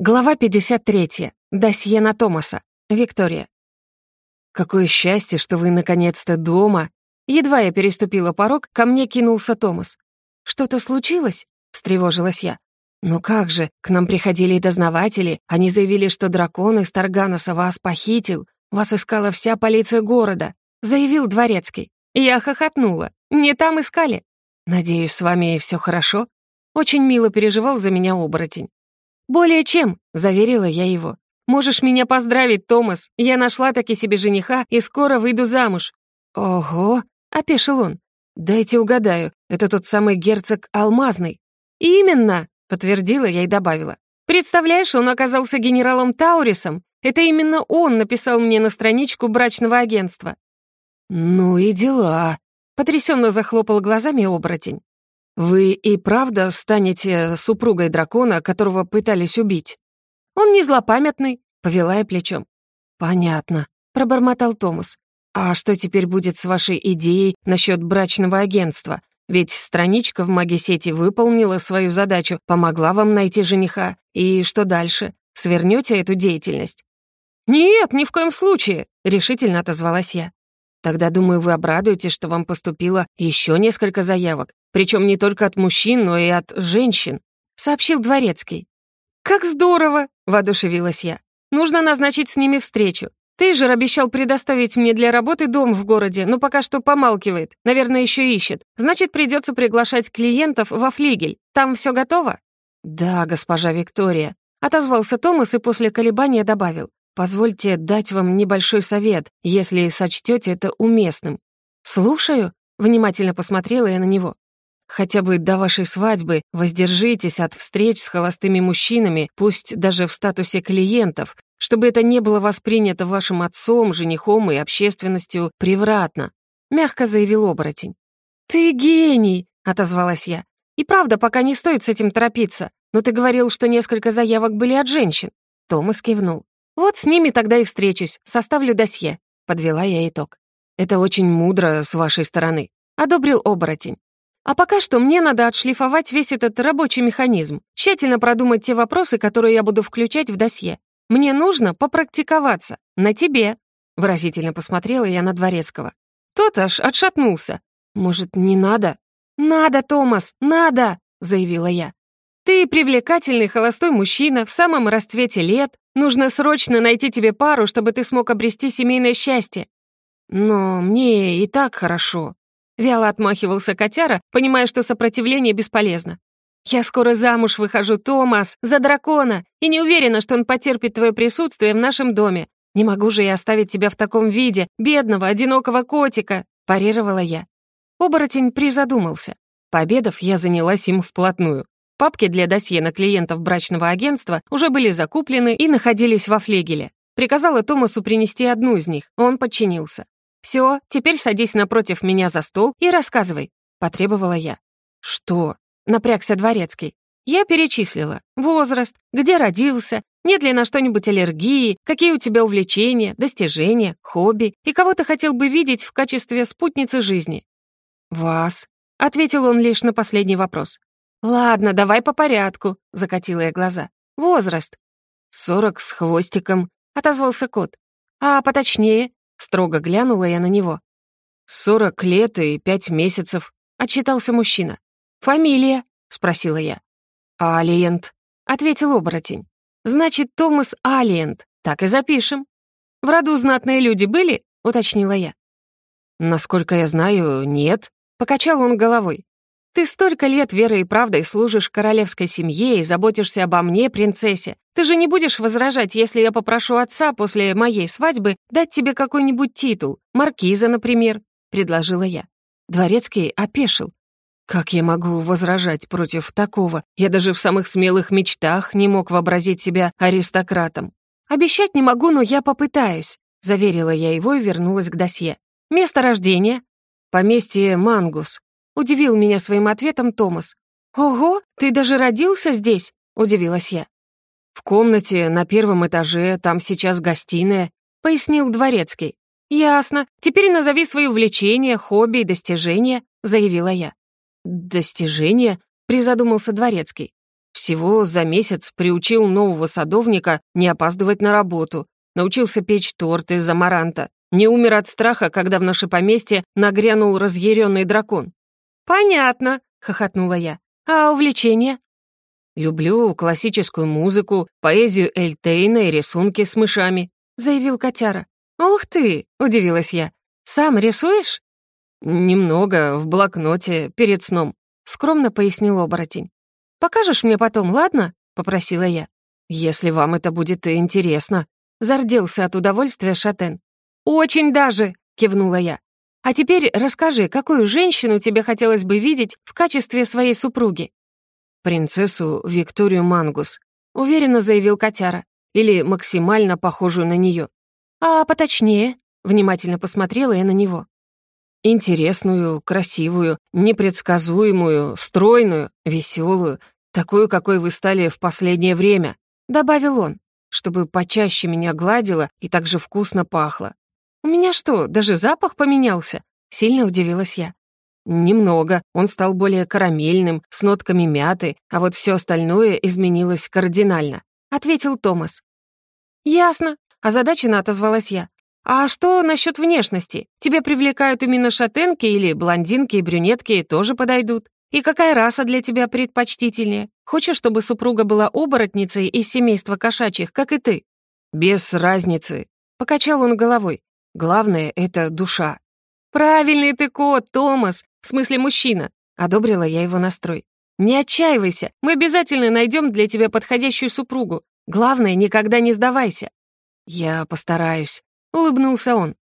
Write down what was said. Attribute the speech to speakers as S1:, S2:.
S1: Глава 53. Досье на Томаса. Виктория. «Какое счастье, что вы наконец-то дома!» Едва я переступила порог, ко мне кинулся Томас. «Что-то случилось?» — встревожилась я. «Ну как же, к нам приходили и дознаватели, они заявили, что дракон из Тарганоса вас похитил, вас искала вся полиция города», — заявил Дворецкий. Я хохотнула. «Не там искали». «Надеюсь, с вами все хорошо?» Очень мило переживал за меня оборотень. «Более чем», — заверила я его. «Можешь меня поздравить, Томас. Я нашла таки себе жениха и скоро выйду замуж». «Ого», — опешил он. «Дайте угадаю, это тот самый герцог Алмазный». «Именно», — подтвердила я и добавила. «Представляешь, он оказался генералом Таурисом. Это именно он написал мне на страничку брачного агентства». «Ну и дела», — потрясенно захлопал глазами оборотень. «Вы и правда станете супругой дракона, которого пытались убить?» «Он не злопамятный», — повела я плечом. «Понятно», — пробормотал Томас. «А что теперь будет с вашей идеей насчет брачного агентства? Ведь страничка в магисети выполнила свою задачу, помогла вам найти жениха. И что дальше? Свернете эту деятельность?» «Нет, ни в коем случае», — решительно отозвалась я. «Тогда, думаю, вы обрадуетесь, что вам поступило еще несколько заявок, причем не только от мужчин, но и от женщин», — сообщил Дворецкий. «Как здорово!» — воодушевилась я. «Нужно назначить с ними встречу. Тейжер обещал предоставить мне для работы дом в городе, но пока что помалкивает. Наверное, еще ищет. Значит, придется приглашать клиентов во флигель. Там все готово?» «Да, госпожа Виктория», — отозвался Томас и после колебания добавил. «Позвольте дать вам небольшой совет, если сочтете это уместным». «Слушаю», — внимательно посмотрела я на него. Хотя бы до вашей свадьбы воздержитесь от встреч с холостыми мужчинами, пусть даже в статусе клиентов, чтобы это не было воспринято вашим отцом, женихом и общественностью превратно», — мягко заявил оборотень. «Ты гений!» — отозвалась я. «И правда, пока не стоит с этим торопиться. Но ты говорил, что несколько заявок были от женщин». Томас кивнул. «Вот с ними тогда и встречусь, составлю досье», — подвела я итог. «Это очень мудро с вашей стороны», — одобрил оборотень. А пока что мне надо отшлифовать весь этот рабочий механизм, тщательно продумать те вопросы, которые я буду включать в досье. Мне нужно попрактиковаться. На тебе. Выразительно посмотрела я на Дворецкого. Тот аж отшатнулся. «Может, не надо?» «Надо, Томас, надо!» — заявила я. «Ты привлекательный холостой мужчина в самом расцвете лет. Нужно срочно найти тебе пару, чтобы ты смог обрести семейное счастье». «Но мне и так хорошо», Вяло отмахивался котяра, понимая, что сопротивление бесполезно. «Я скоро замуж выхожу, Томас, за дракона, и не уверена, что он потерпит твое присутствие в нашем доме. Не могу же я оставить тебя в таком виде, бедного, одинокого котика», — парировала я. Оборотень призадумался. Пообедав, я занялась им вплотную. Папки для досье на клиентов брачного агентства уже были закуплены и находились во флегеле. Приказала Томасу принести одну из них, он подчинился. «Все, теперь садись напротив меня за стол и рассказывай», — потребовала я. «Что?» — напрягся дворецкий. Я перечислила. Возраст, где родился, нет ли на что-нибудь аллергии, какие у тебя увлечения, достижения, хобби и кого ты хотел бы видеть в качестве спутницы жизни. «Вас», — ответил он лишь на последний вопрос. «Ладно, давай по порядку», — закатила я глаза. «Возраст». «Сорок с хвостиком», — отозвался кот. «А поточнее?» Строго глянула я на него. «Сорок лет и пять месяцев», — отчитался мужчина. «Фамилия?» — спросила я. «Алиент», — ответил оборотень. «Значит, Томас Алиент. Так и запишем». «В роду знатные люди были?» — уточнила я. «Насколько я знаю, нет», — покачал он головой. Ты столько лет верой и правдой служишь королевской семье и заботишься обо мне, принцессе. Ты же не будешь возражать, если я попрошу отца после моей свадьбы дать тебе какой-нибудь титул, маркиза, например», — предложила я. Дворецкий опешил. «Как я могу возражать против такого? Я даже в самых смелых мечтах не мог вообразить себя аристократом. Обещать не могу, но я попытаюсь», — заверила я его и вернулась к досье. «Место рождения?» «Поместье Мангус», Удивил меня своим ответом Томас. «Ого, ты даже родился здесь?» — удивилась я. «В комнате на первом этаже, там сейчас гостиная», — пояснил Дворецкий. «Ясно. Теперь назови свои увлечения, хобби и достижения», — заявила я. «Достижения?» — призадумался Дворецкий. Всего за месяц приучил нового садовника не опаздывать на работу, научился печь торты из амаранта, не умер от страха, когда в наше поместье нагрянул разъяренный дракон. «Понятно», — хохотнула я. «А увлечение?» «Люблю классическую музыку, поэзию Эльтейна и рисунки с мышами», — заявил котяра. «Ух ты!» — удивилась я. «Сам рисуешь?» «Немного, в блокноте, перед сном», — скромно пояснил оборотень. «Покажешь мне потом, ладно?» — попросила я. «Если вам это будет интересно», — зарделся от удовольствия Шатен. «Очень даже!» — кивнула я. «А теперь расскажи, какую женщину тебе хотелось бы видеть в качестве своей супруги?» «Принцессу Викторию Мангус», — уверенно заявил котяра. «Или максимально похожую на нее». «А поточнее?» — внимательно посмотрела я на него. «Интересную, красивую, непредсказуемую, стройную, веселую, такую, какой вы стали в последнее время», — добавил он, чтобы почаще меня гладило и так же вкусно пахло. «У меня что, даже запах поменялся?» — сильно удивилась я. «Немного. Он стал более карамельным, с нотками мяты, а вот все остальное изменилось кардинально», — ответил Томас. «Ясно», — озадаченно отозвалась я. «А что насчет внешности? Тебе привлекают именно шатенки или блондинки и брюнетки тоже подойдут? И какая раса для тебя предпочтительнее? Хочешь, чтобы супруга была оборотницей из семейства кошачьих, как и ты?» «Без разницы», — покачал он головой. Главное — это душа. «Правильный ты кот, Томас, в смысле мужчина», — одобрила я его настрой. «Не отчаивайся, мы обязательно найдем для тебя подходящую супругу. Главное, никогда не сдавайся». «Я постараюсь», — улыбнулся он.